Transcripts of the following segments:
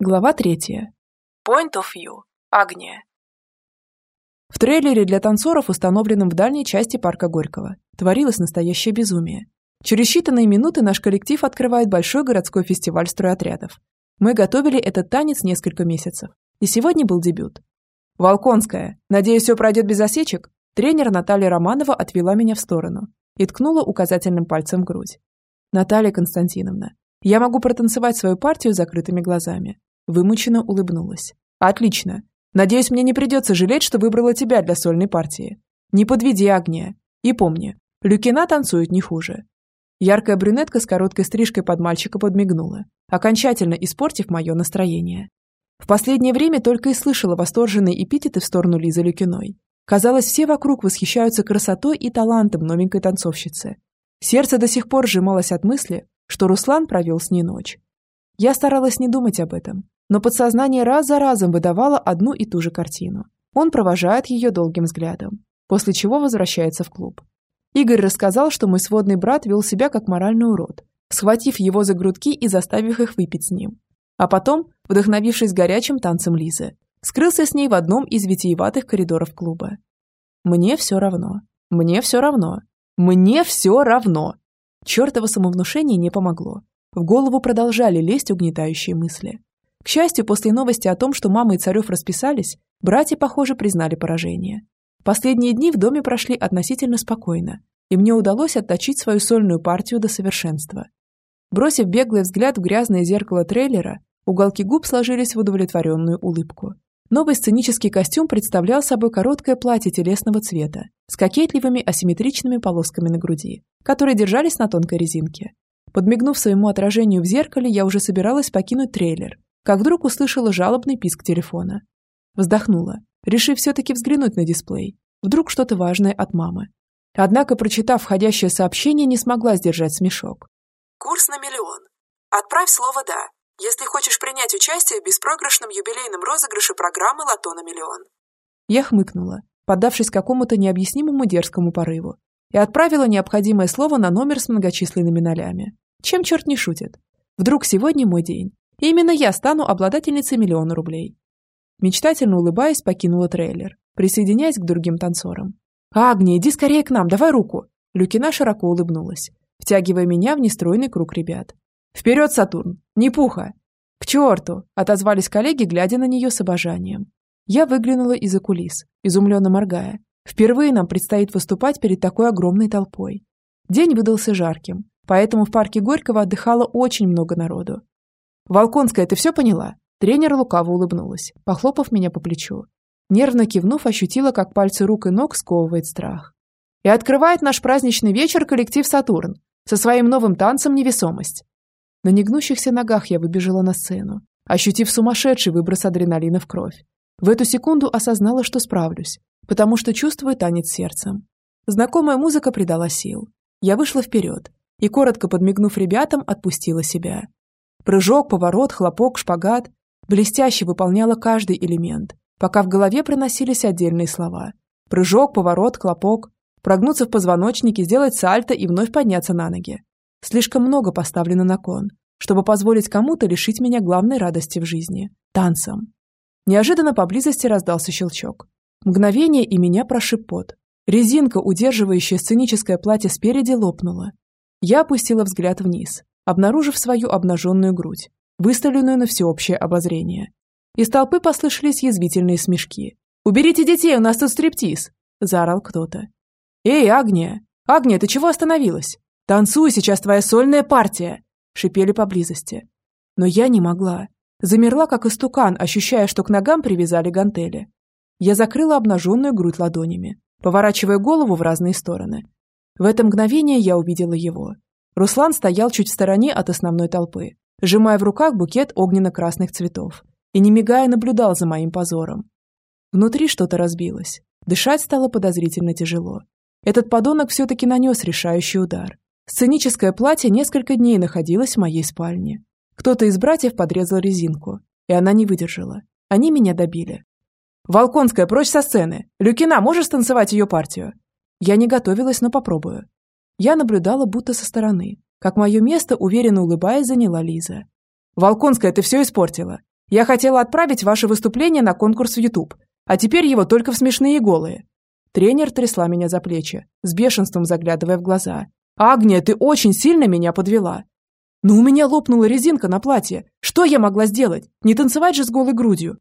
Глава третья. Point of view. Агния. В трейлере для танцоров, установленном в дальней части парка Горького, творилось настоящее безумие. Через считанные минуты наш коллектив открывает большой городской фестиваль стройотрядов. Мы готовили этот танец несколько месяцев, и сегодня был дебют. «Волконская, надеюсь, все пройдет без осечек?» Тренер Наталья Романова отвела меня в сторону и ткнула указательным пальцем в грудь. «Наталья Константиновна, я могу протанцевать свою партию закрытыми глазами. Вымученно улыбнулась. Отлично. Надеюсь, мне не придется жалеть, что выбрала тебя для сольной партии. Не подведи огня. И помни, Люкина танцует не хуже. Яркая брюнетка с короткой стрижкой под мальчика подмигнула, окончательно испортив мое настроение. В последнее время только и слышала восторженные эпитеты в сторону Лизы Люкиной. Казалось, все вокруг восхищаются красотой и талантом новенькой танцовщицы. Сердце до сих пор сжималось от мысли, что Руслан провел с ней ночь. Я старалась не думать об этом, но подсознание раз за разом выдавало одну и ту же картину. Он провожает ее долгим взглядом, после чего возвращается в клуб. Игорь рассказал, что мой сводный брат вел себя как моральный урод, схватив его за грудки и заставив их выпить с ним. А потом, вдохновившись горячим танцем Лизы, скрылся с ней в одном из витиеватых коридоров клуба. Мне все равно. Мне все равно. Мне все равно. Чертово самовнушение не помогло. В голову продолжали лезть угнетающие мысли. К счастью, после новости о том, что мама и Царев расписались, братья, похоже, признали поражение. Последние дни в доме прошли относительно спокойно, и мне удалось отточить свою сольную партию до совершенства. Бросив беглый взгляд в грязное зеркало трейлера, уголки губ сложились в удовлетворенную улыбку. Новый сценический костюм представлял собой короткое платье телесного цвета с кокетливыми асимметричными полосками на груди, которые держались на тонкой резинке. Подмигнув своему отражению в зеркале, я уже собиралась покинуть трейлер, как вдруг услышала жалобный писк телефона. Вздохнула, решив все-таки взглянуть на дисплей. Вдруг что-то важное от мамы. Однако, прочитав входящее сообщение, не смогла сдержать смешок. Курс на миллион. Отправь слово «да», если хочешь принять участие в беспроигрышном юбилейном розыгрыше программы «Лото на миллион». Я хмыкнула, поддавшись какому-то необъяснимому дерзкому порыву, и отправила необходимое слово на номер с многочисленными нолями. Чем черт не шутит? Вдруг сегодня мой день, и именно я стану обладательницей миллиона рублей. Мечтательно улыбаясь, покинула трейлер, присоединяясь к другим танцорам. «Агния, иди скорее к нам, давай руку!» Люкина широко улыбнулась, втягивая меня в нестройный круг ребят. «Вперед, Сатурн! Не пуха!» «К черту!» – отозвались коллеги, глядя на нее с обожанием. Я выглянула из-за кулис, изумленно моргая. Впервые нам предстоит выступать перед такой огромной толпой. День выдался жарким, поэтому в парке Горького отдыхало очень много народу. «Волконская, ты все поняла?» Тренер лукаво улыбнулась, похлопав меня по плечу. Нервно кивнув, ощутила, как пальцы рук и ног сковывает страх. И открывает наш праздничный вечер коллектив «Сатурн» со своим новым танцем «Невесомость». На негнущихся ногах я выбежала на сцену, ощутив сумасшедший выброс адреналина в кровь. В эту секунду осознала, что справлюсь, потому что чувствую танец сердцем. Знакомая музыка придала сил. Я вышла вперед и, коротко подмигнув ребятам, отпустила себя. Прыжок, поворот, хлопок, шпагат. Блестяще выполняла каждый элемент, пока в голове проносились отдельные слова. Прыжок, поворот, хлопок. Прогнуться в позвоночнике, сделать сальто и вновь подняться на ноги. Слишком много поставлено на кон, чтобы позволить кому-то лишить меня главной радости в жизни – танцем. Неожиданно поблизости раздался щелчок. Мгновение, и меня прошиб пот. Резинка, удерживающая сценическое платье спереди, лопнула. Я опустила взгляд вниз, обнаружив свою обнаженную грудь, выставленную на всеобщее обозрение. Из толпы послышались язвительные смешки. «Уберите детей, у нас тут стриптиз!» – заорал кто-то. «Эй, Агния! Агния, ты чего остановилась?» «Танцуй, сейчас твоя сольная партия!» – шипели поблизости. Но я не могла. Замерла, как истукан, ощущая, что к ногам привязали гантели. Я закрыла обнаженную грудь ладонями, поворачивая голову в разные стороны. В это мгновение я увидела его. Руслан стоял чуть в стороне от основной толпы, сжимая в руках букет огненно-красных цветов и, не мигая, наблюдал за моим позором. Внутри что-то разбилось. Дышать стало подозрительно тяжело. Этот подонок все-таки нанес решающий удар. Сценическое платье несколько дней находилось в моей спальне. Кто-то из братьев подрезал резинку, и она не выдержала. Они меня добили. «Волконская, прочь со сцены! Люкина, можешь станцевать ее партию?» Я не готовилась, но попробую. Я наблюдала будто со стороны, как мое место, уверенно улыбаясь, заняла Лиза. «Волконская, ты все испортила. Я хотела отправить ваше выступление на конкурс в YouTube, а теперь его только в смешные голые». Тренер трясла меня за плечи, с бешенством заглядывая в глаза. «Агния, ты очень сильно меня подвела. Но у меня лопнула резинка на платье. Что я могла сделать? Не танцевать же с голой грудью.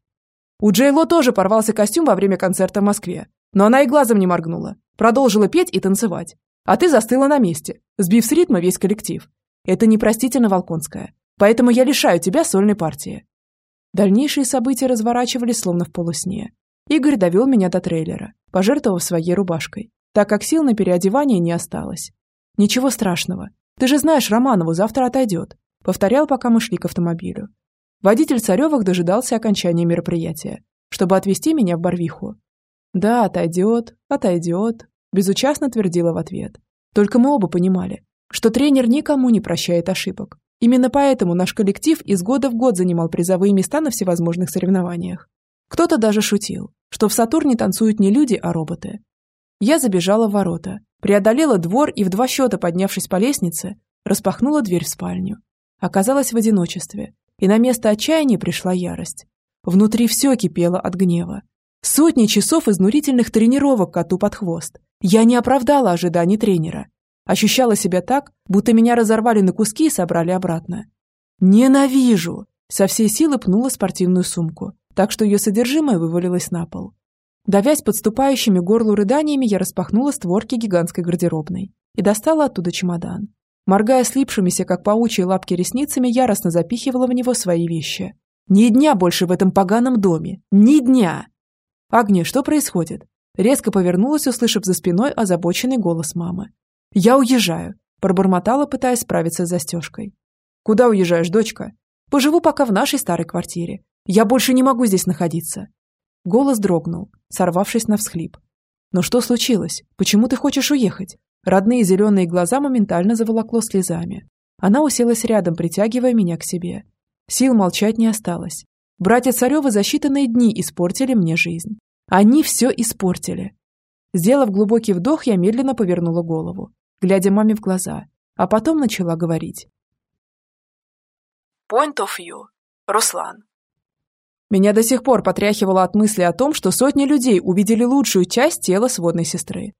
У Джейло тоже порвался костюм во время концерта в Москве. Но она и глазом не моргнула. Продолжила петь и танцевать. А ты застыла на месте, сбив с ритма весь коллектив. Это непростительно Волконская. Поэтому я лишаю тебя сольной партии. Дальнейшие события разворачивались словно в полусне. Игорь довел меня до трейлера, пожертвовав своей рубашкой, так как сил на переодевание не осталось. Ничего страшного, ты же знаешь, Романову завтра отойдет», — повторял, пока мы шли к автомобилю. Водитель Царевых дожидался окончания мероприятия, чтобы отвезти меня в Барвиху. «Да, отойдет, отойдет», — безучастно твердила в ответ. Только мы оба понимали, что тренер никому не прощает ошибок. Именно поэтому наш коллектив из года в год занимал призовые места на всевозможных соревнованиях. Кто-то даже шутил, что в Сатурне танцуют не люди, а роботы. Я забежала в ворота, преодолела двор и в два счета, поднявшись по лестнице, распахнула дверь в спальню. Оказалась в одиночестве, и на место отчаяния пришла ярость. Внутри все кипело от гнева. Сотни часов изнурительных тренировок коту под хвост. Я не оправдала ожиданий тренера. Ощущала себя так, будто меня разорвали на куски и собрали обратно. «Ненавижу!» Со всей силы пнула спортивную сумку, так что ее содержимое вывалилось на пол. Давясь подступающими горлу рыданиями, я распахнула створки гигантской гардеробной и достала оттуда чемодан. Моргая слипшимися, как паучьи лапки ресницами, яростно запихивала в него свои вещи. «Ни дня больше в этом поганом доме! Ни дня!» «Агния, что происходит?» Резко повернулась, услышав за спиной озабоченный голос мамы. «Я уезжаю», – пробормотала, пытаясь справиться с застежкой. «Куда уезжаешь, дочка?» «Поживу пока в нашей старой квартире. Я больше не могу здесь находиться». Голос дрогнул, сорвавшись на всхлип. «Но что случилось? Почему ты хочешь уехать?» Родные зеленые глаза моментально заволокло слезами. Она уселась рядом, притягивая меня к себе. Сил молчать не осталось. Братья Царевы за считанные дни испортили мне жизнь. Они все испортили. Сделав глубокий вдох, я медленно повернула голову, глядя маме в глаза, а потом начала говорить. Point of view. Руслан. Меня до сих пор потряхивало от мысли о том, что сотни людей увидели лучшую часть тела сводной сестры.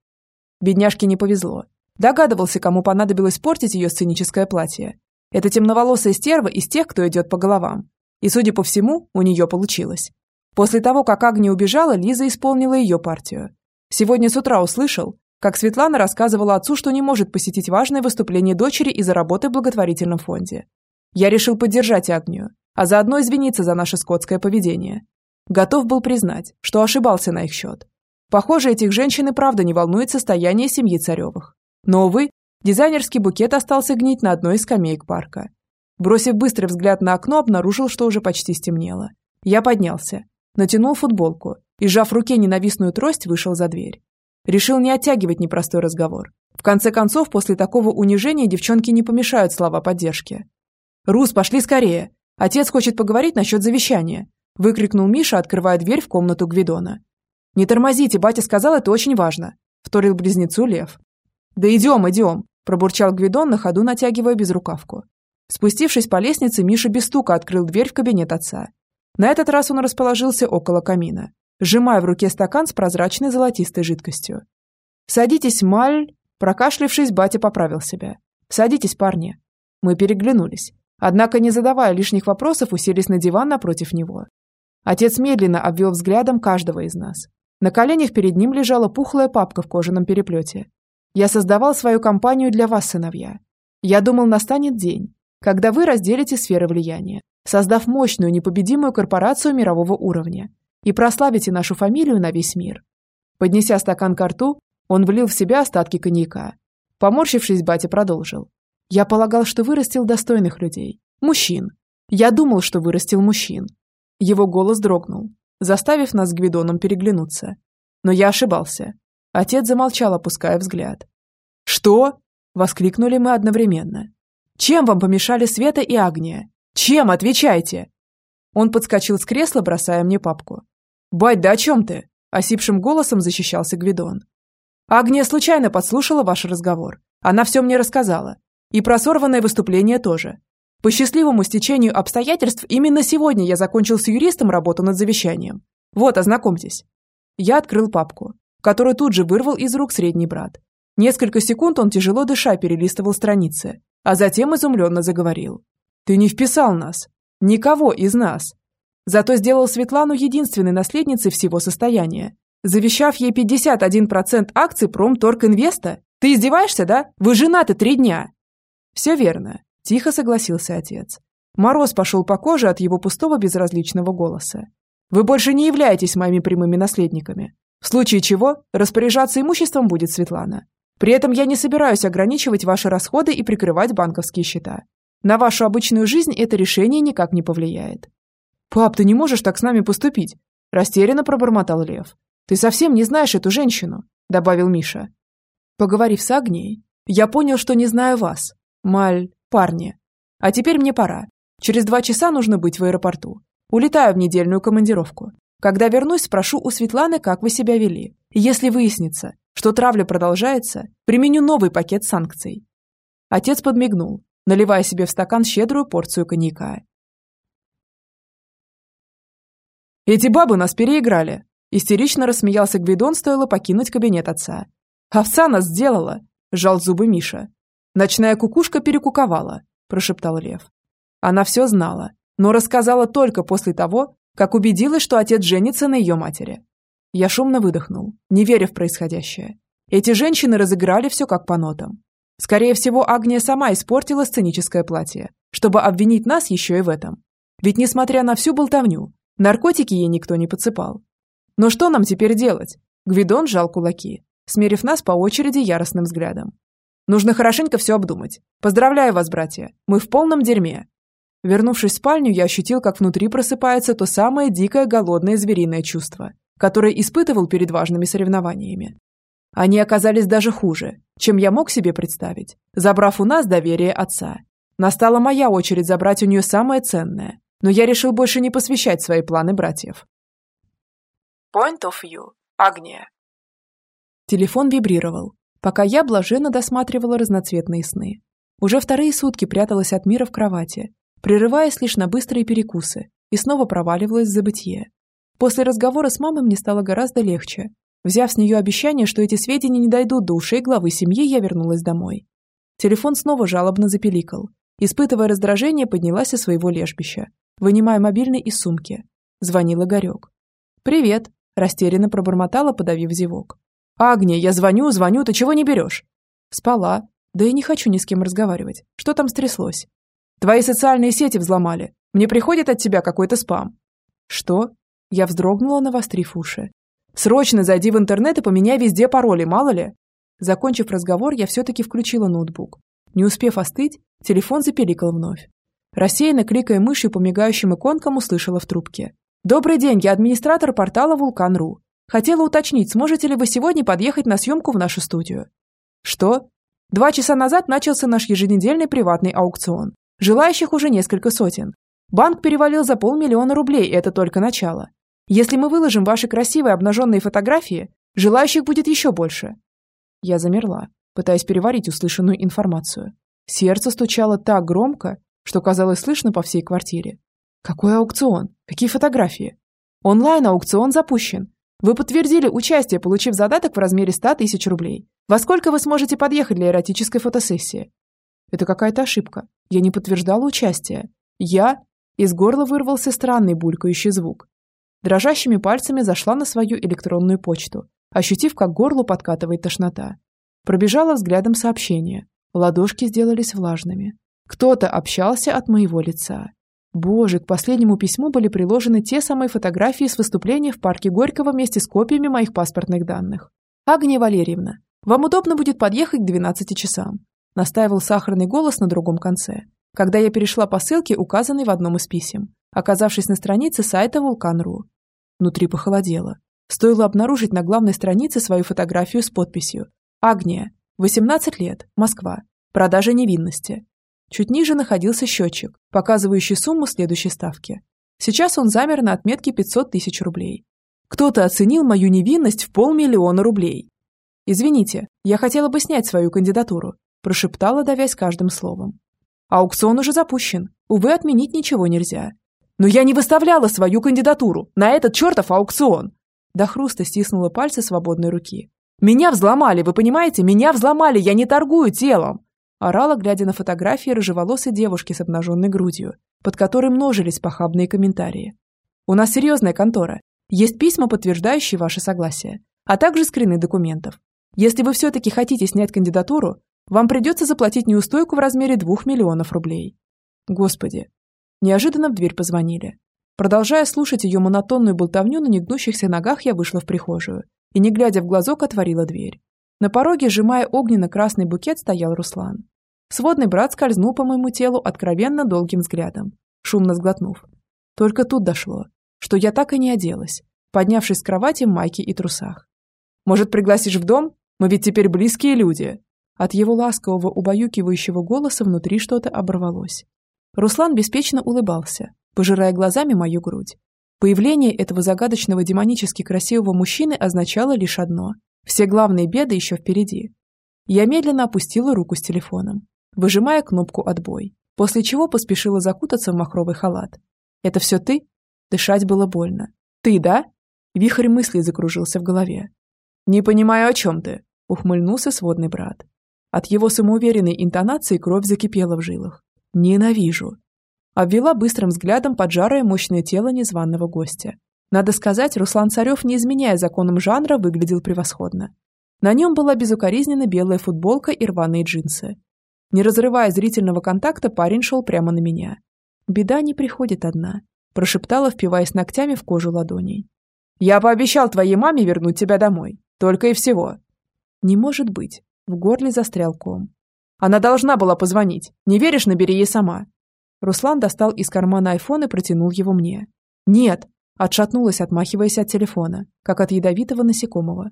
Бедняжке не повезло. Догадывался, кому понадобилось портить ее сценическое платье. Это темноволосая стерва из тех, кто идет по головам. И, судя по всему, у нее получилось. После того, как Агния убежала, Лиза исполнила ее партию. Сегодня с утра услышал, как Светлана рассказывала отцу, что не может посетить важное выступление дочери из-за работы в благотворительном фонде. Я решил поддержать Агнию, а заодно извиниться за наше скотское поведение. Готов был признать, что ошибался на их счет. Похоже, этих женщин и правда не волнует состояние семьи Царевых. Но, увы, дизайнерский букет остался гнить на одной из скамеек парка. Бросив быстрый взгляд на окно, обнаружил, что уже почти стемнело. Я поднялся, натянул футболку и, сжав в руке ненавистную трость, вышел за дверь. Решил не оттягивать непростой разговор. В конце концов, после такого унижения девчонки не помешают слова поддержки. «Рус, пошли скорее! Отец хочет поговорить насчет завещания», – выкрикнул Миша, открывая дверь в комнату Гвидона. «Не тормозите, батя сказал, это очень важно», – вторил близнецу Лев. «Да идем, идем», – пробурчал Гвидон на ходу, натягивая безрукавку. Спустившись по лестнице, Миша без стука открыл дверь в кабинет отца. На этот раз он расположился около камина, сжимая в руке стакан с прозрачной золотистой жидкостью. «Садитесь, Маль...» Прокашлившись, батя поправил себя. «Садитесь, парни». Мы переглянулись. Однако, не задавая лишних вопросов, уселись на диван напротив него. Отец медленно обвел взглядом каждого из нас. На коленях перед ним лежала пухлая папка в кожаном переплете. «Я создавал свою компанию для вас, сыновья. Я думал, настанет день, когда вы разделите сферы влияния, создав мощную, непобедимую корпорацию мирового уровня и прославите нашу фамилию на весь мир». Поднеся стакан к рту, он влил в себя остатки коньяка. Поморщившись, батя продолжил. Я полагал, что вырастил достойных людей. Мужчин. Я думал, что вырастил мужчин. Его голос дрогнул, заставив нас с Гвидоном переглянуться. Но я ошибался. Отец замолчал, опуская взгляд. «Что?» – воскликнули мы одновременно. «Чем вам помешали Света и Агния? Чем? Отвечайте!» Он подскочил с кресла, бросая мне папку. «Бать, да о чем ты?» – осипшим голосом защищался Гвидон. «Агния случайно подслушала ваш разговор. Она все мне рассказала. И про сорванное выступление тоже. По счастливому стечению обстоятельств именно сегодня я закончил с юристом работу над завещанием. Вот, ознакомьтесь. Я открыл папку, которую тут же вырвал из рук средний брат. Несколько секунд он тяжело дыша перелистывал страницы, а затем изумленно заговорил. «Ты не вписал нас. Никого из нас. Зато сделал Светлану единственной наследницей всего состояния, завещав ей 51% акций Промторг-Инвеста. Ты издеваешься, да? Вы женаты три дня!» «Все верно. Тихо согласился отец. Мороз пошел по коже от его пустого безразличного голоса. «Вы больше не являетесь моими прямыми наследниками. В случае чего распоряжаться имуществом будет Светлана. При этом я не собираюсь ограничивать ваши расходы и прикрывать банковские счета. На вашу обычную жизнь это решение никак не повлияет». «Пап, ты не можешь так с нами поступить», – растерянно пробормотал Лев. «Ты совсем не знаешь эту женщину», – добавил Миша. Поговорив с Агнией, я понял, что не знаю вас. Маль, Парни, а теперь мне пора. Через два часа нужно быть в аэропорту. Улетаю в недельную командировку. Когда вернусь, спрошу у Светланы, как вы себя вели. Если выяснится, что травля продолжается, применю новый пакет санкций. Отец подмигнул, наливая себе в стакан щедрую порцию коньяка. «Эти бабы нас переиграли!» Истерично рассмеялся Гвидон, стоило покинуть кабинет отца. «Овца нас сделала!» – сжал зубы Миша. «Ночная кукушка перекуковала», – прошептал Лев. Она все знала, но рассказала только после того, как убедилась, что отец женится на ее матери. Я шумно выдохнул, не веря в происходящее. Эти женщины разыграли все как по нотам. Скорее всего, Агния сама испортила сценическое платье, чтобы обвинить нас еще и в этом. Ведь, несмотря на всю болтовню, наркотики ей никто не подсыпал. Но что нам теперь делать? Гвидон сжал кулаки, смерив нас по очереди яростным взглядом. Нужно хорошенько все обдумать. Поздравляю вас, братья. Мы в полном дерьме. Вернувшись в спальню, я ощутил, как внутри просыпается то самое дикое голодное звериное чувство, которое испытывал перед важными соревнованиями. Они оказались даже хуже, чем я мог себе представить, забрав у нас доверие отца. Настала моя очередь забрать у нее самое ценное, но я решил больше не посвящать свои планы братьев. Point of view. Агния. Телефон вибрировал, пока я блаженно досматривала разноцветные сны. Уже вторые сутки пряталась от мира в кровати, прерываясь лишь на быстрые перекусы, и снова проваливалась в забытье. После разговора с мамой мне стало гораздо легче. Взяв с нее обещание, что эти сведения не дойдут до ушей главы семьи, я вернулась домой. Телефон снова жалобно запеликал. Испытывая раздражение, поднялась со своего лежбища, вынимая мобильный из сумки. Звонил Игорек. «Привет», – растерянно пробормотала, подавив зевок. «Агния, я звоню, звоню, ты чего не берешь?» «Спала. Да и не хочу ни с кем разговаривать. Что там стряслось?» «Твои социальные сети взломали. Мне приходит от тебя какой-то спам». «Что?» Я вздрогнула, навострив уши. «Срочно зайди в интернет и поменяй везде пароли, мало ли». Закончив разговор, я все-таки включила ноутбук. Не успев остыть, телефон запеликал вновь. Рассеянно кликая мышью по мигающим иконкам, услышала в трубке. «Добрый день, я администратор портала Вулкан.ру. Хотела уточнить, сможете ли вы сегодня подъехать на съемку в нашу студию? Что? Два часа назад начался наш еженедельный приватный аукцион. Желающих уже несколько сотен. Банк перевалил за полмиллиона рублей, и это только начало. Если мы выложим ваши красивые обнаженные фотографии, желающих будет еще больше. Я замерла, пытаясь переварить услышанную информацию. Сердце стучало так громко, что казалось слышно по всей квартире. Какой аукцион? Какие фотографии? Онлайн-аукцион запущен. Вы подтвердили участие, получив задаток в размере 100 тысяч рублей. Во сколько вы сможете подъехать для эротической фотосессии? Это какая-то ошибка. Я не подтверждала участие. Я... Из горла вырвался странный булькающий звук. Дрожащими пальцами зашла на свою электронную почту, ощутив, как горло подкатывает тошнота. Пробежала взглядом сообщение. Ладошки сделались влажными. Кто-то общался от моего лица. Боже, к последнему письму были приложены те самые фотографии с выступления в парке Горького вместе с копиями моих паспортных данных. «Агния Валерьевна, вам удобно будет подъехать к 12 часам», настаивал сахарный голос на другом конце, когда я перешла по ссылке, указанной в одном из писем, оказавшись на странице сайта Вулкан.ру. Внутри похолодело. Стоило обнаружить на главной странице свою фотографию с подписью «Агния, 18 лет, Москва, продажа невинности, Чуть ниже находился счетчик, показывающий сумму следующей ставки. Сейчас он замер на отметке 500 тысяч рублей. Кто-то оценил мою невинность в полмиллиона рублей. «Извините, я хотела бы снять свою кандидатуру», прошептала, давясь каждым словом. «Аукцион уже запущен. Увы, отменить ничего нельзя. Но я не выставляла свою кандидатуру на этот чертов аукцион. До хруста стиснула пальцы свободной руки. Меня взломали, вы понимаете? Меня взломали, я не торгую телом. Орала, глядя на фотографии рыжеволосой девушки с обнаженной грудью, под которой множились похабные комментарии. У нас серьезная контора. Есть письма, подтверждающие ваше согласие, а также скрины документов. Если вы все-таки хотите снять кандидатуру, вам придется заплатить неустойку в размере двух миллионов рублей. Господи. Неожиданно в дверь позвонили. Продолжая слушать ее монотонную болтовню на негнущихся ногах, я вышла в прихожую и, не глядя в глазок, отворила дверь. На пороге, сжимая огненно-красный букет, стоял Руслан. Сводный брат скользнул по моему телу откровенно долгим взглядом, шумно сглотнув. Только тут дошло, что я так и не оделась, поднявшись с кровати в майке и трусах. «Может, пригласишь в дом? Мы ведь теперь близкие люди!» От его ласкового, убаюкивающего голоса внутри что-то оборвалось. Руслан беспечно улыбался, пожирая глазами мою грудь. Появление этого загадочного демонически красивого мужчины означало лишь одно – все главные беды еще впереди. Я медленно опустила руку с телефоном, выжимая кнопку «Отбой», после чего поспешила закутаться в махровый халат. «Это все ты?» Дышать было больно. «Ты, да?» Вихрь мыслей закружился в голове. «Не понимаю, о чем ты», – ухмыльнулся сводный брат. От его самоуверенной интонации кровь закипела в жилах. «Ненавижу обвела быстрым взглядом поджарое мощное тело незваного гостя. Надо сказать, Руслан Царев, не изменяя законам жанра, выглядел превосходно. На нем была безукоризненно белая футболка и рваные джинсы. Не разрывая зрительного контакта, парень шел прямо на меня. «Беда не приходит одна», – прошептала, впиваясь ногтями в кожу ладоней. «Я пообещал твоей маме вернуть тебя домой. Только и всего». «Не может быть». В горле застрял ком. «Она должна была позвонить. Не веришь, набери ей сама. Руслан достал из кармана айфон и протянул его мне. «Нет!» – отшатнулась, отмахиваясь от телефона, как от ядовитого насекомого.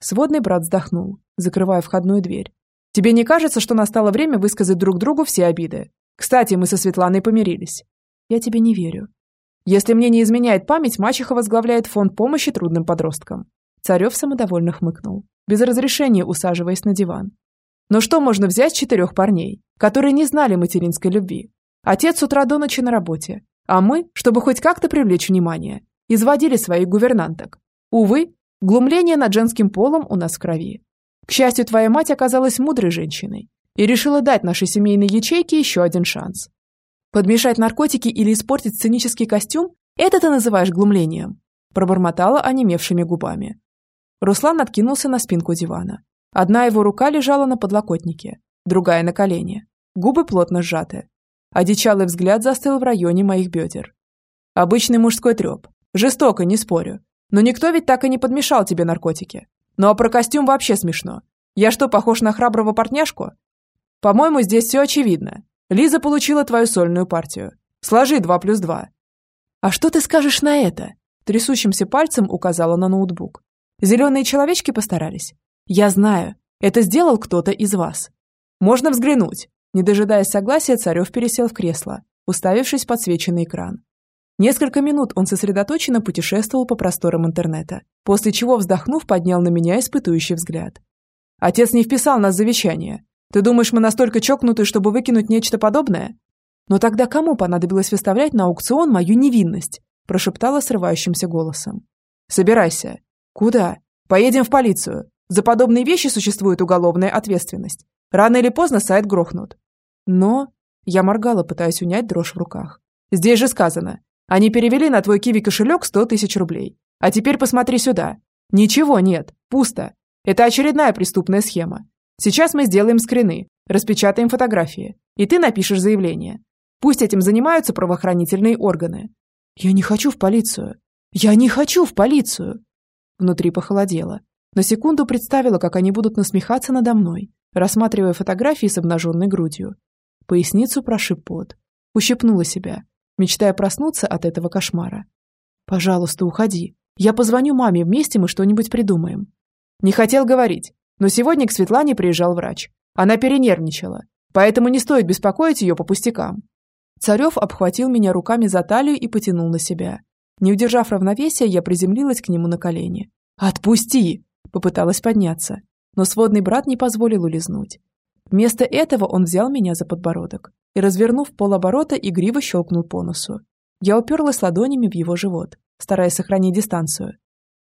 Сводный брат вздохнул, закрывая входную дверь. «Тебе не кажется, что настало время высказать друг другу все обиды? Кстати, мы со Светланой помирились». «Я тебе не верю». «Если мне не изменяет память, мачеха возглавляет фонд помощи трудным подросткам». Царев самодовольно хмыкнул, без разрешения усаживаясь на диван. «Но что можно взять с четырех парней, которые не знали материнской любви, Отец с утра до ночи на работе, а мы, чтобы хоть как-то привлечь внимание, изводили своих гувернанток. Увы, глумление над женским полом у нас в крови. К счастью, твоя мать оказалась мудрой женщиной и решила дать нашей семейной ячейке еще один шанс. Подмешать наркотики или испортить сценический костюм – это ты называешь глумлением, пробормотала онемевшими губами. Руслан откинулся на спинку дивана. Одна его рука лежала на подлокотнике, другая на колене. Губы плотно сжаты. Одичалый взгляд застыл в районе моих бедер. Обычный мужской треп. Жестоко, не спорю. Но никто ведь так и не подмешал тебе наркотики. Ну а про костюм вообще смешно. Я что, похож на храброго партняшку? По-моему, здесь все очевидно. Лиза получила твою сольную партию. Сложи два плюс два. А что ты скажешь на это? Трясущимся пальцем указала на ноутбук. Зеленые человечки постарались. Я знаю, это сделал кто-то из вас. Можно взглянуть. Не дожидаясь согласия, Царев пересел в кресло, уставившись в подсвеченный экран. Несколько минут он сосредоточенно путешествовал по просторам интернета, после чего, вздохнув, поднял на меня испытующий взгляд. «Отец не вписал нас в завещание. Ты думаешь, мы настолько чокнуты, чтобы выкинуть нечто подобное?» «Но тогда кому понадобилось выставлять на аукцион мою невинность?» прошептала срывающимся голосом. «Собирайся». «Куда?» «Поедем в полицию. За подобные вещи существует уголовная ответственность. Рано или поздно сайт грохнут. Но... Я моргала, пытаясь унять дрожь в руках. Здесь же сказано. Они перевели на твой киви кошелек сто тысяч рублей. А теперь посмотри сюда. Ничего нет. Пусто. Это очередная преступная схема. Сейчас мы сделаем скрины, распечатаем фотографии, и ты напишешь заявление. Пусть этим занимаются правоохранительные органы. Я не хочу в полицию. Я не хочу в полицию. Внутри похолодело. На секунду представила, как они будут насмехаться надо мной, рассматривая фотографии с обнаженной грудью. Поясницу прошиб пот. Ущипнула себя, мечтая проснуться от этого кошмара. «Пожалуйста, уходи. Я позвоню маме, вместе мы что-нибудь придумаем». Не хотел говорить, но сегодня к Светлане приезжал врач. Она перенервничала, поэтому не стоит беспокоить ее по пустякам. Царев обхватил меня руками за талию и потянул на себя. Не удержав равновесия, я приземлилась к нему на колени. «Отпусти!» – попыталась подняться, но сводный брат не позволил улизнуть. Вместо этого он взял меня за подбородок, и, развернув полоборота, игриво щелкнул по носу. Я уперлась ладонями в его живот, стараясь сохранить дистанцию.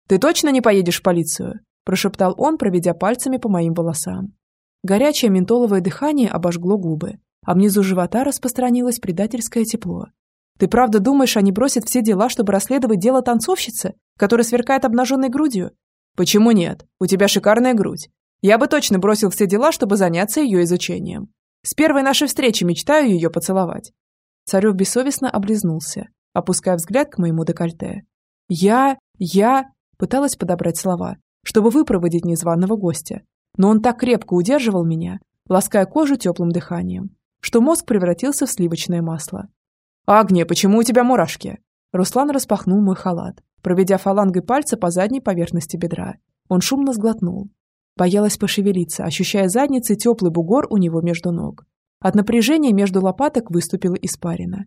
«Ты точно не поедешь в полицию?» – прошептал он, проведя пальцами по моим волосам. Горячее ментоловое дыхание обожгло губы, а внизу живота распространилось предательское тепло. «Ты правда думаешь, они бросят все дела, чтобы расследовать дело танцовщицы, которая сверкает обнаженной грудью?» «Почему нет? У тебя шикарная грудь. Я бы точно бросил все дела, чтобы заняться ее изучением. С первой нашей встречи мечтаю ее поцеловать». Царев бессовестно облизнулся, опуская взгляд к моему декольте. «Я... я...» пыталась подобрать слова, чтобы выпроводить незваного гостя. Но он так крепко удерживал меня, лаская кожу теплым дыханием, что мозг превратился в сливочное масло. «Агния, почему у тебя мурашки?» Руслан распахнул мой халат, проведя фалангой пальца по задней поверхности бедра. Он шумно сглотнул. Боялась пошевелиться, ощущая задницей теплый бугор у него между ног. От напряжения между лопаток выступила испарина.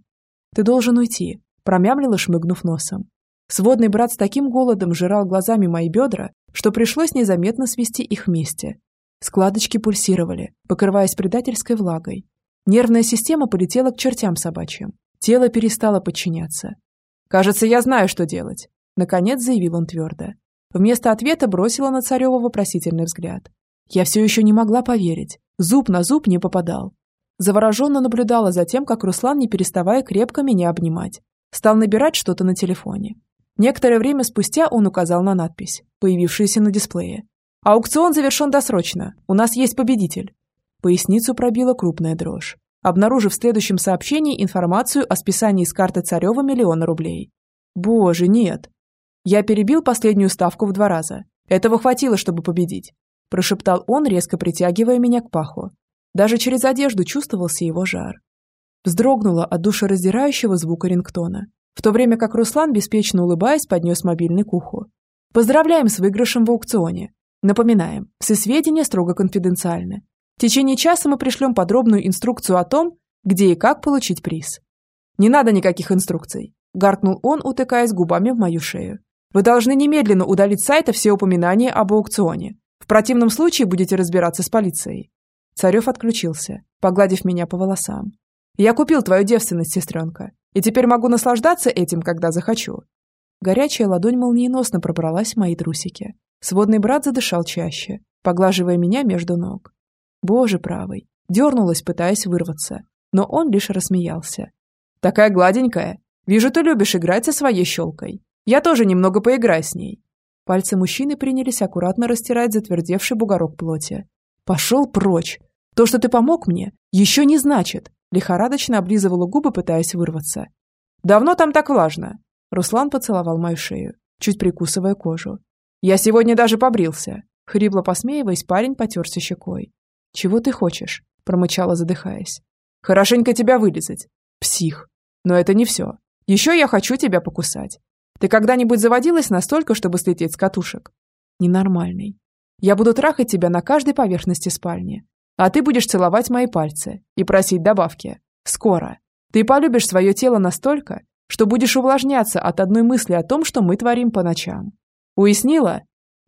«Ты должен уйти», – промямлила, шмыгнув носом. Сводный брат с таким голодом жрал глазами мои бедра, что пришлось незаметно свести их вместе. Складочки пульсировали, покрываясь предательской влагой. Нервная система полетела к чертям собачьим. Тело перестало подчиняться. «Кажется, я знаю, что делать», — наконец заявил он твердо. Вместо ответа бросила на Царева вопросительный взгляд. Я все еще не могла поверить. Зуб на зуб не попадал. Завороженно наблюдала за тем, как Руслан, не переставая крепко меня обнимать, стал набирать что-то на телефоне. Некоторое время спустя он указал на надпись, появившуюся на дисплее. «Аукцион завершен досрочно. У нас есть победитель». Поясницу пробила крупная дрожь, обнаружив в следующем сообщении информацию о списании с карты Царева миллиона рублей. «Боже, нет!» Я перебил последнюю ставку в два раза. Этого хватило, чтобы победить. Прошептал он, резко притягивая меня к паху. Даже через одежду чувствовался его жар. Вздрогнула от душераздирающего звука рингтона, в то время как Руслан, беспечно улыбаясь, поднес мобильный к уху. «Поздравляем с выигрышем в аукционе. Напоминаем, все сведения строго конфиденциальны. В течение часа мы пришлем подробную инструкцию о том, где и как получить приз». «Не надо никаких инструкций», – гаркнул он, утыкаясь губами в мою шею. «Вы должны немедленно удалить с сайта все упоминания об аукционе. В противном случае будете разбираться с полицией». Царев отключился, погладив меня по волосам. «Я купил твою девственность, сестренка. И теперь могу наслаждаться этим, когда захочу. Горячая ладонь молниеносно пробралась в мои трусики. Сводный брат задышал чаще, поглаживая меня между ног. Боже правый. Дернулась, пытаясь вырваться. Но он лишь рассмеялся. «Такая гладенькая. Вижу, ты любишь играть со своей щелкой. Я тоже немного поиграю с ней». Пальцы мужчины принялись аккуратно растирать затвердевший бугорок плоти. «Пошел прочь! То, что ты помог мне, еще не значит, Лихорадочно облизывала губы, пытаясь вырваться. «Давно там так влажно?» Руслан поцеловал мою шею, чуть прикусывая кожу. «Я сегодня даже побрился!» Хрипло посмеиваясь, парень потерся щекой. «Чего ты хочешь?» промычала, задыхаясь. «Хорошенько тебя вылезать. Псих. Но это не все. Еще я хочу тебя покусать. Ты когда-нибудь заводилась настолько, чтобы слететь с катушек?» «Ненормальный. Я буду трахать тебя на каждой поверхности спальни, а ты будешь целовать мои пальцы и просить добавки. Скоро. Ты полюбишь свое тело настолько, что будешь увлажняться от одной мысли о том, что мы творим по ночам. Уяснила?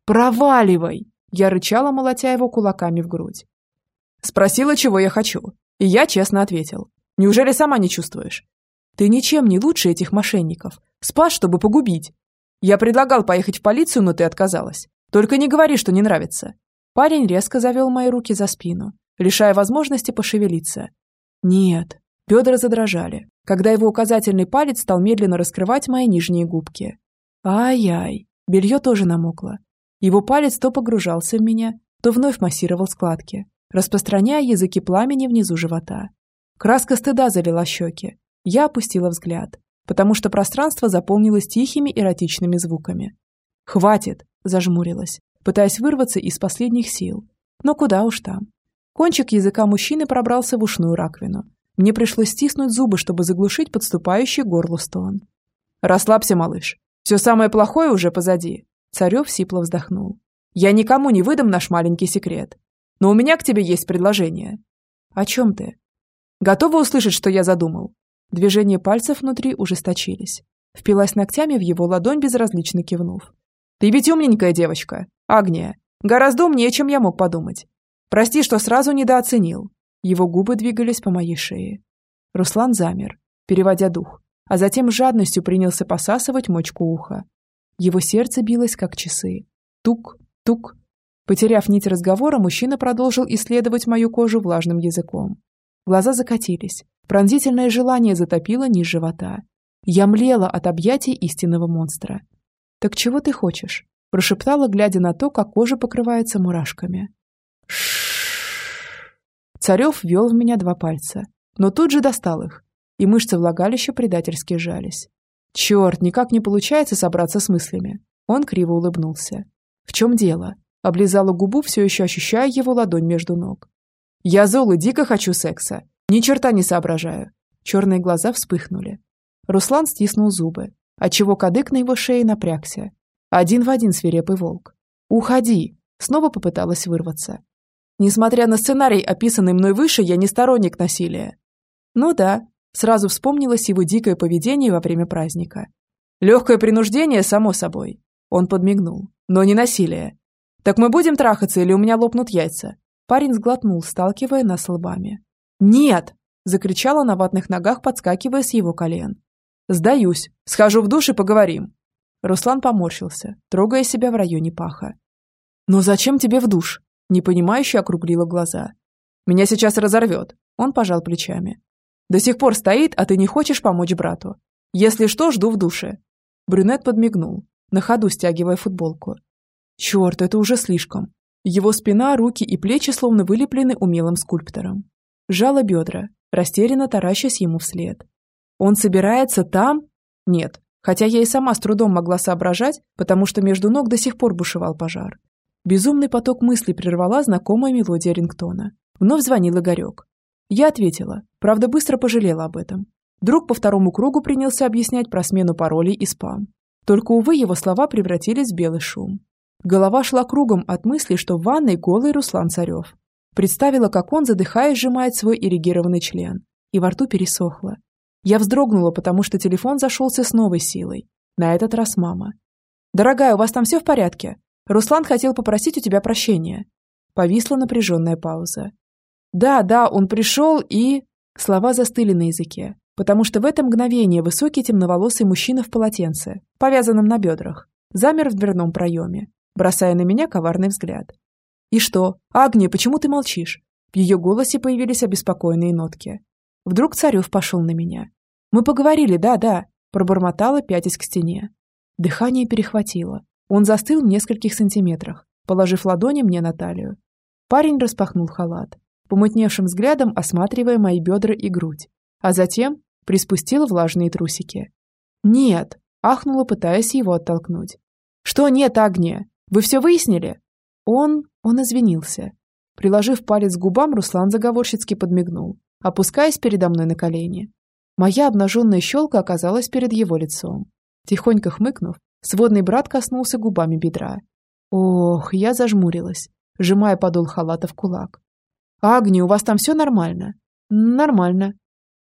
Проваливай! Я рычала, молотя его кулаками в грудь. Спросила, чего я хочу. И я честно ответил. Неужели сама не чувствуешь? Ты ничем не лучше этих мошенников. Спас, чтобы погубить. Я предлагал поехать в полицию, но ты отказалась. Только не говори, что не нравится. Парень резко завел мои руки за спину лишая возможности пошевелиться. Нет, бедра задрожали, когда его указательный палец стал медленно раскрывать мои нижние губки. Ай-яй, белье тоже намокло. Его палец то погружался в меня, то вновь массировал складки, распространяя языки пламени внизу живота. Краска стыда залила щеки. Я опустила взгляд, потому что пространство заполнилось тихими эротичными звуками. «Хватит!» – зажмурилась, пытаясь вырваться из последних сил. Но куда уж там. Кончик языка мужчины пробрался в ушную раковину. Мне пришлось стиснуть зубы, чтобы заглушить подступающий горло стон. «Расслабься, малыш. Все самое плохое уже позади». Царев сипло вздохнул. «Я никому не выдам наш маленький секрет. Но у меня к тебе есть предложение». «О чем ты?» «Готова услышать, что я задумал?» Движения пальцев внутри ужесточились. Впилась ногтями в его ладонь, безразлично кивнув. «Ты ведь умненькая девочка, Агния. Гораздо умнее, чем я мог подумать. Прости, что сразу недооценил. Его губы двигались по моей шее. Руслан замер, переводя дух, а затем жадностью принялся посасывать мочку уха. Его сердце билось, как часы. Тук, тук. Потеряв нить разговора, мужчина продолжил исследовать мою кожу влажным языком. Глаза закатились. Пронзительное желание затопило низ живота. Я млела от объятий истинного монстра. «Так чего ты хочешь?» – прошептала, глядя на то, как кожа покрывается мурашками. Царев вел в меня два пальца, но тут же достал их, и мышцы влагалища предательски сжались. Черт, никак не получается собраться с мыслями. Он криво улыбнулся. В чем дело? Облизала губу, все еще ощущая его ладонь между ног. Я зол и дико хочу секса. Ни черта не соображаю. Черные глаза вспыхнули. Руслан стиснул зубы, отчего кадык на его шее напрягся. Один в один свирепый волк. «Уходи!» Снова попыталась вырваться. Несмотря на сценарий, описанный мной выше, я не сторонник насилия. Ну да, сразу вспомнилось его дикое поведение во время праздника. Легкое принуждение, само собой. Он подмигнул. Но не насилие. Так мы будем трахаться или у меня лопнут яйца? Парень сглотнул, сталкивая нас лбами. «Нет!» – закричала на ватных ногах, подскакивая с его колен. «Сдаюсь. Схожу в душ и поговорим». Руслан поморщился, трогая себя в районе паха. «Но зачем тебе в душ?» – непонимающе округлила глаза. «Меня сейчас разорвет», – он пожал плечами. «До сих пор стоит, а ты не хочешь помочь брату. Если что, жду в душе». Брюнет подмигнул, на ходу стягивая футболку. «Черт, это уже слишком». Его спина, руки и плечи словно вылеплены умелым скульптором. Жало бедра, растерянно таращась ему вслед. Он собирается там? Нет, хотя я и сама с трудом могла соображать, потому что между ног до сих пор бушевал пожар. Безумный поток мыслей прервала знакомая мелодия рингтона. Вновь звонил Игорек. Я ответила, правда быстро пожалела об этом. Друг по второму кругу принялся объяснять про смену паролей и спам. Только, увы, его слова превратились в белый шум. Голова шла кругом от мысли, что в ванной голый Руслан Царев. Представила, как он, задыхаясь, сжимает свой ирригированный член. И во рту пересохло. Я вздрогнула, потому что телефон зашелся с новой силой. На этот раз мама. «Дорогая, у вас там все в порядке? Руслан хотел попросить у тебя прощения». Повисла напряженная пауза. «Да, да, он пришел и...» Слова застыли на языке, потому что в это мгновение высокий темноволосый мужчина в полотенце, повязанном на бедрах, замер в дверном проеме, бросая на меня коварный взгляд. «И что? Агния, почему ты молчишь?» В ее голосе появились обеспокоенные нотки. Вдруг Царев пошел на меня. «Мы поговорили, да-да», пробормотала, пятясь к стене. Дыхание перехватило. Он застыл в нескольких сантиметрах, положив ладони мне на талию. Парень распахнул халат, помутневшим взглядом осматривая мои бедра и грудь, а затем приспустил влажные трусики. «Нет!» – ахнула, пытаясь его оттолкнуть. «Что нет, Агния? Вы все выяснили?» Он... он извинился. Приложив палец к губам, Руслан заговорщицки подмигнул, опускаясь передо мной на колени. Моя обнаженная щелка оказалась перед его лицом. Тихонько хмыкнув, сводный брат коснулся губами бедра. Ох, я зажмурилась, сжимая подол халата в кулак. «Агни, у вас там все нормально?» «Нормально».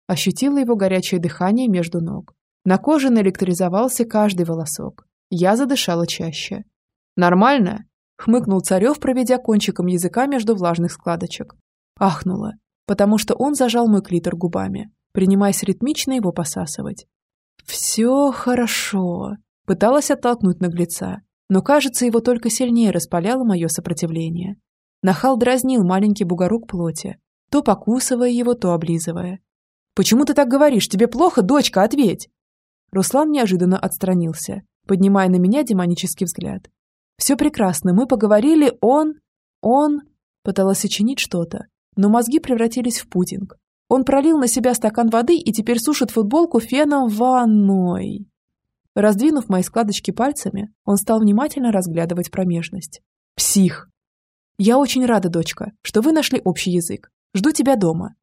Ощутила его горячее дыхание между ног. На коже наэлектризовался каждый волосок. Я задышала чаще. «Нормально?» — хмыкнул Царев, проведя кончиком языка между влажных складочек. Ахнула потому что он зажал мой клитор губами, принимаясь ритмично его посасывать. «Все хорошо», — пыталась оттолкнуть наглеца, но, кажется, его только сильнее распаляло мое сопротивление. Нахал дразнил маленький бугорок плоти, то покусывая его, то облизывая. «Почему ты так говоришь? Тебе плохо, дочка, ответь!» Руслан неожиданно отстранился, поднимая на меня демонический взгляд. «Все прекрасно, мы поговорили, он... он...» Пыталась сочинить что-то, но мозги превратились в пудинг. Он пролил на себя стакан воды и теперь сушит футболку феном в ванной. Раздвинув мои складочки пальцами, он стал внимательно разглядывать промежность. «Псих!» «Я очень рада, дочка, что вы нашли общий язык. Жду тебя дома».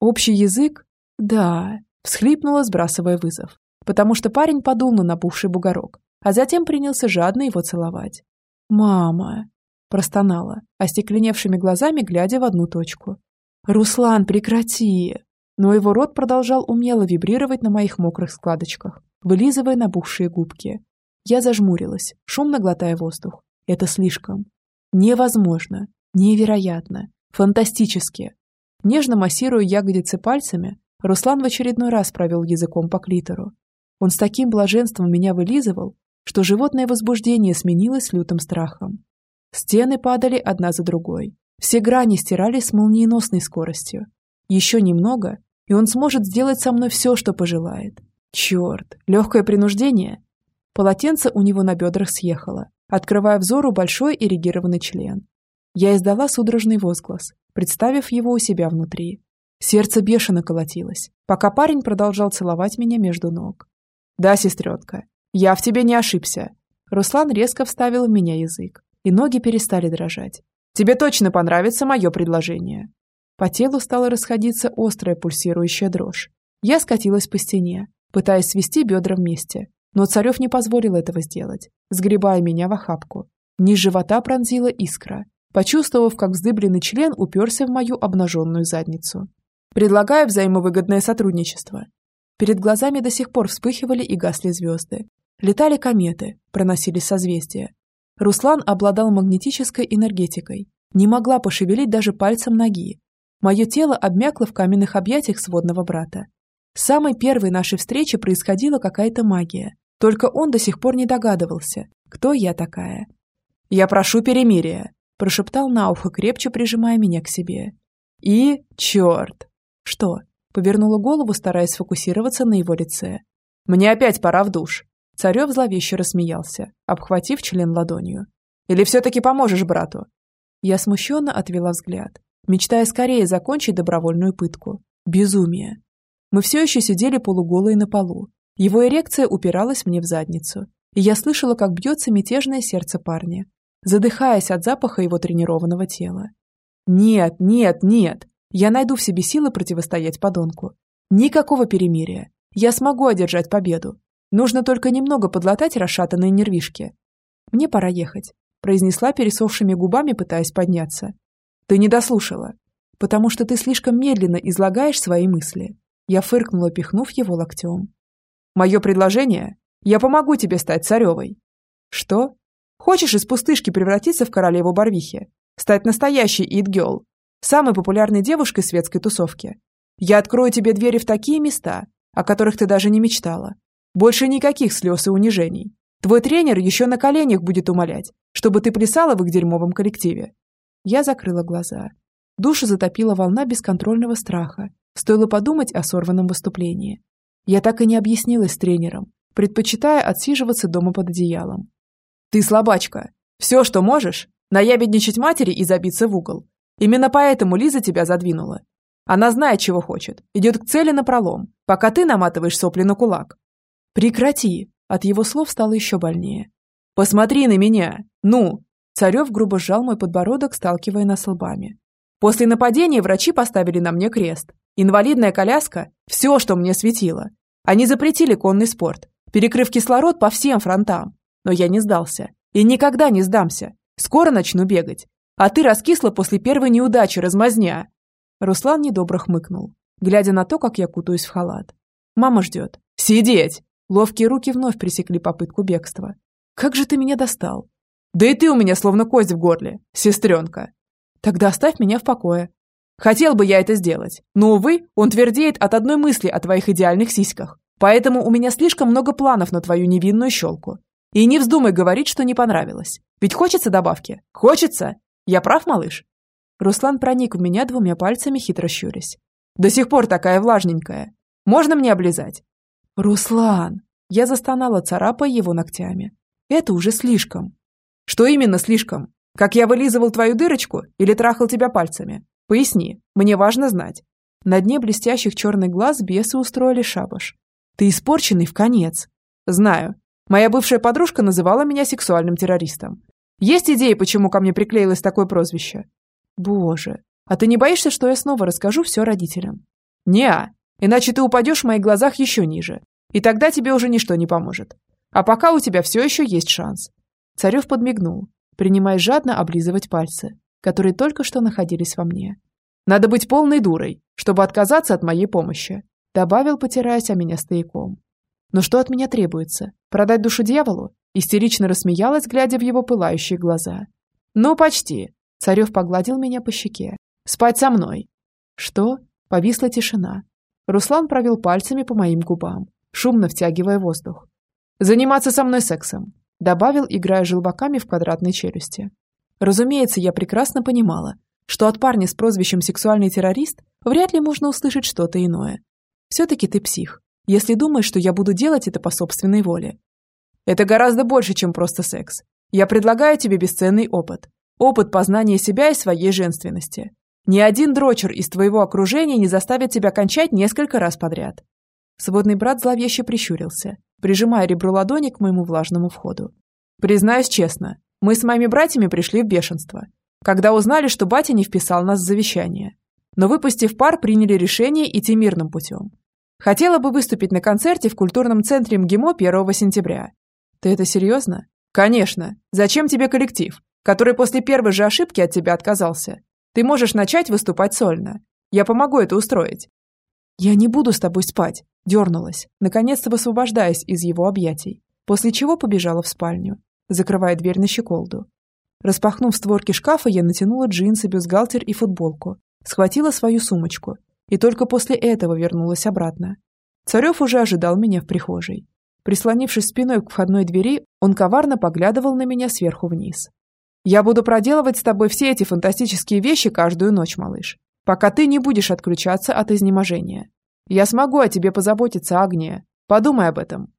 «Общий язык?» «Да», — всхлипнула, сбрасывая вызов, потому что парень подул на напухший бугорок, а затем принялся жадно его целовать. «Мама!» Простонала, остекленевшими глазами глядя в одну точку. «Руслан, прекрати!» Но его рот продолжал умело вибрировать на моих мокрых складочках, вылизывая набухшие губки. Я зажмурилась, шумно глотая воздух. Это слишком. Невозможно. Невероятно. Фантастически. Нежно массируя ягодицы пальцами, Руслан в очередной раз провел языком по клитору. Он с таким блаженством меня вылизывал, что животное возбуждение сменилось лютым страхом. Стены падали одна за другой. Все грани стирались с молниеносной скоростью. Еще немного, и он сможет сделать со мной все, что пожелает. Черт, легкое принуждение. Полотенце у него на бедрах съехало, открывая взору большой эрегированный член. Я издала судорожный возглас, представив его у себя внутри. Сердце бешено колотилось, пока парень продолжал целовать меня между ног. «Да, сестренка, я в тебе не ошибся». Руслан резко вставил в меня язык, и ноги перестали дрожать. «Тебе точно понравится мое предложение». По телу стала расходиться острая пульсирующая дрожь. Я скатилась по стене, пытаясь свести бедра вместе, но Царев не позволил этого сделать, сгребая меня в охапку. Низ живота пронзила искра, почувствовав, как вздыбленный член уперся в мою обнаженную задницу. «Предлагаю взаимовыгодное сотрудничество». Перед глазами до сих пор вспыхивали и гасли звезды. Летали кометы, проносились созвездия. Руслан обладал магнетической энергетикой. Не могла пошевелить даже пальцем ноги, Мое тело обмякло в каменных объятиях сводного брата. С самой первой нашей встречи происходила какая-то магия. Только он до сих пор не догадывался, кто я такая. «Я прошу перемирия», – прошептал на ухо, крепче прижимая меня к себе. «И... черт!» «Что?» – повернула голову, стараясь сфокусироваться на его лице. «Мне опять пора в душ». Царев зловеще рассмеялся, обхватив член ладонью. «Или все-таки поможешь брату?» Я смущенно отвела взгляд мечтая скорее закончить добровольную пытку. Безумие. Мы все еще сидели полуголые на полу. Его эрекция упиралась мне в задницу, и я слышала, как бьется мятежное сердце парня, задыхаясь от запаха его тренированного тела. «Нет, нет, нет! Я найду в себе силы противостоять подонку. Никакого перемирия. Я смогу одержать победу. Нужно только немного подлатать расшатанные нервишки. Мне пора ехать», – произнесла пересохшими губами, пытаясь подняться. Ты не дослушала. Потому что ты слишком медленно излагаешь свои мысли. Я фыркнула, пихнув его локтем. Мое предложение? Я помогу тебе стать царевой. Что? Хочешь из пустышки превратиться в королеву Барвихи? Стать настоящей ит-гелл? Самой популярной девушкой светской тусовки? Я открою тебе двери в такие места, о которых ты даже не мечтала. Больше никаких слез и унижений. Твой тренер еще на коленях будет умолять, чтобы ты плясала в их дерьмовом коллективе. Я закрыла глаза. Душу затопила волна бесконтрольного страха. Стоило подумать о сорванном выступлении. Я так и не объяснилась с тренером, предпочитая отсиживаться дома под одеялом. «Ты слабачка. Все, что можешь, наябедничать матери и забиться в угол. Именно поэтому Лиза тебя задвинула. Она знает, чего хочет, идет к цели напролом, пока ты наматываешь сопли на кулак. Прекрати!» От его слов стало еще больнее. «Посмотри на меня! Ну, Царев грубо сжал мой подбородок, сталкивая нас лбами. После нападения врачи поставили на мне крест. Инвалидная коляска – все, что мне светило. Они запретили конный спорт, перекрыв кислород по всем фронтам. Но я не сдался. И никогда не сдамся. Скоро начну бегать. А ты раскисла после первой неудачи, размазня. Руслан недобро хмыкнул, глядя на то, как я кутаюсь в халат. Мама ждет. Сидеть! Ловкие руки вновь пресекли попытку бегства. Как же ты меня достал? Да и ты у меня словно кость в горле, сестренка. Тогда оставь меня в покое. Хотел бы я это сделать, но, увы, он твердеет от одной мысли о твоих идеальных сиськах. Поэтому у меня слишком много планов на твою невинную щелку. И не вздумай говорить, что не понравилось. Ведь хочется добавки? Хочется? Я прав, малыш?» Руслан проник в меня двумя пальцами, хитро щурясь. «До сих пор такая влажненькая. Можно мне облизать?» «Руслан!» Я застонала, царапая его ногтями. «Это уже слишком. Что именно слишком? Как я вылизывал твою дырочку или трахал тебя пальцами? Поясни, мне важно знать. На дне блестящих черных глаз бесы устроили шабаш. Ты испорченный в конец. Знаю. Моя бывшая подружка называла меня сексуальным террористом. Есть идеи, почему ко мне приклеилось такое прозвище? Боже, а ты не боишься, что я снова расскажу все родителям? Неа, иначе ты упадешь в моих глазах еще ниже. И тогда тебе уже ничто не поможет. А пока у тебя все еще есть шанс. Царев подмигнул, принимая жадно облизывать пальцы, которые только что находились во мне. «Надо быть полной дурой, чтобы отказаться от моей помощи», добавил, потираясь о меня стояком. «Но что от меня требуется? Продать душу дьяволу?» Истерично рассмеялась, глядя в его пылающие глаза. «Ну, почти». Царев погладил меня по щеке. «Спать со мной». «Что?» Повисла тишина. Руслан провел пальцами по моим губам, шумно втягивая воздух. «Заниматься со мной сексом», добавил, играя желваками в квадратной челюсти. Разумеется, я прекрасно понимала, что от парня с прозвищем «сексуальный террорист» вряд ли можно услышать что-то иное. Все-таки ты псих, если думаешь, что я буду делать это по собственной воле. Это гораздо больше, чем просто секс. Я предлагаю тебе бесценный опыт. Опыт познания себя и своей женственности. Ни один дрочер из твоего окружения не заставит тебя кончать несколько раз подряд. Сводный брат зловеще прищурился, прижимая ребро ладони к моему влажному входу. Признаюсь честно, мы с моими братьями пришли в бешенство, когда узнали, что батя не вписал нас в завещание. Но выпустив пар, приняли решение идти мирным путем. Хотела бы выступить на концерте в культурном центре МГИМО 1 сентября. Ты это серьезно? Конечно. Зачем тебе коллектив, который после первой же ошибки от тебя отказался? Ты можешь начать выступать сольно. Я помогу это устроить. Я не буду с тобой спать. Дернулась, наконец-то высвобождаясь из его объятий, после чего побежала в спальню, закрывая дверь на щеколду. Распахнув створки шкафа, я натянула джинсы, бюстгальтер и футболку, схватила свою сумочку и только после этого вернулась обратно. Царев уже ожидал меня в прихожей. Прислонившись спиной к входной двери, он коварно поглядывал на меня сверху вниз. «Я буду проделывать с тобой все эти фантастические вещи каждую ночь, малыш, пока ты не будешь отключаться от изнеможения. Я смогу о тебе позаботиться, Агния. Подумай об этом.